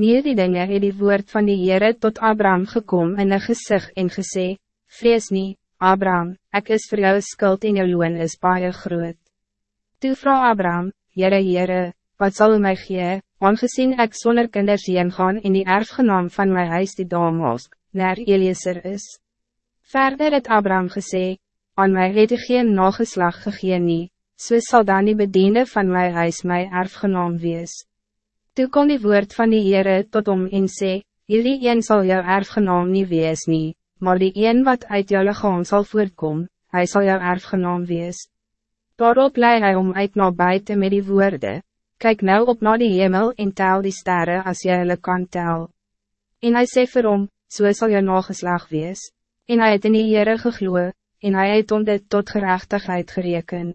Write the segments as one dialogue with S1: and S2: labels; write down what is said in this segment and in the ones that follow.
S1: Nie die dinge het die woord van die Heere tot Abraham gekom in een gezicht en gesê, Vrees nie, Abraham, ik is voor jou skuld en jou loon is baie groot. Toe vrouw Abraham, Heere Heere, wat zal u mij gee, aangezien ik zonder kinders heen gaan in die erfgenaam van mijn huis die Damosk, naar Eliezer is. Verder het Abraham gesê, aan mij het geen nageslag gegee nie, so sal dan die bediende van mijn huis my erfgenaam wees. Toe kom die woord van die Heere tot om en sê, Hierdie een sal jou erfgenaam nie wees nie, maar die een wat uit jou lichaam sal voortkom, hij zal jou erfgenaam wees. Daarop lei hy om uit na buiten met die woorde, Kijk nou op naar die hemel en tel die sterren als jy hulle kan tel. En hij sê vir hom, so sal jou nageslag wees, en hy het in die Heere gegloe, en hy het om dit tot gerechtigheid gereken.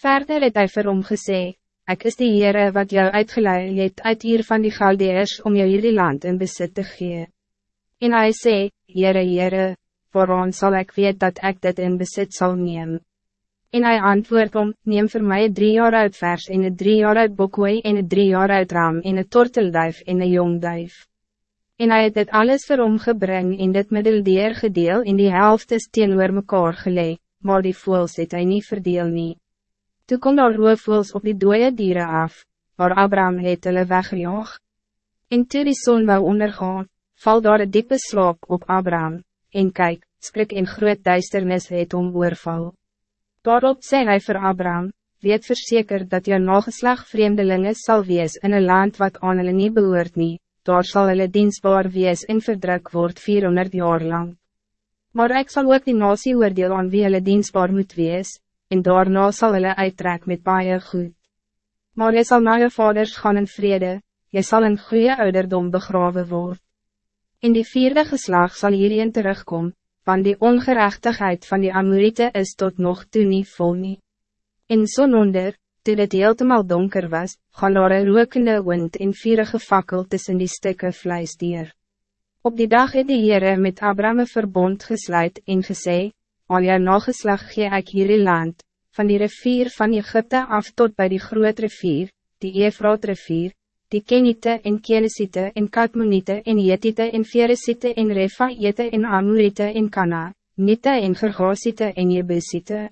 S1: Verder het hy vir hom gesê, Ik is die Heere wat jou uitgeleid het uit hier van die Galdeers om jou hierdie land in besit te gee. En hij sê, Heere, Heere, waarom zal ik weet dat ik dit in besit zal nemen? En hij antwoordt om, neem voor mij drie jaar uit vers en een drie jaar uit bokooi en een drie jaar uit ram en een tortelduif en een jongduif. En hij het dit alles vir hom gebring en dit middeldeer gedeel in die helft is teenoor mekaar geleid, maar die voels het hy nie verdeel nie. Toe kom daar roofvoels op die dode dieren af, waar Abraham het hulle weggejaag. En toe die zon wou ondergaan, val daar een diepe slaap op Abraham, en kijk, skrik en groot duisternis het om oorval. Daarop sê hy vir Abraham, weet verzeker dat jou nageslag vreemdelinge zal wees in een land wat aan hulle nie behoort nie, daar sal hulle dienstbaar wees en verdruk word 400 jaar lang. Maar ik zal ook die nasie oordeel aan wie hulle dienstbaar moet wees, en daarna zal hulle uittrek met baie goed. Maar jy sal na jou vaders gaan in vrede, jy sal in goede ouderdom begraven word. In die vierde geslag zal hierin terugkom, want die ongerechtigheid van die Amorite is tot nog toe nie vol nie. En sononder, toe dit heeltemal donker was, gaan daar een rokende wind en vierige fakkel tussen die stukken vleis dier. Op die dag het die Heere met Abraham verbond gesluit en gesê, al jou nageslag gee ek hierdie land, van die rivier van Egypte af tot bij die groot rivier, die Efraat rivier, die Kenite en Kenesite en Katmonite en Jetite en Veresite en Refaete en Amorite en Kana, Nite en Gergasite en Jebusite.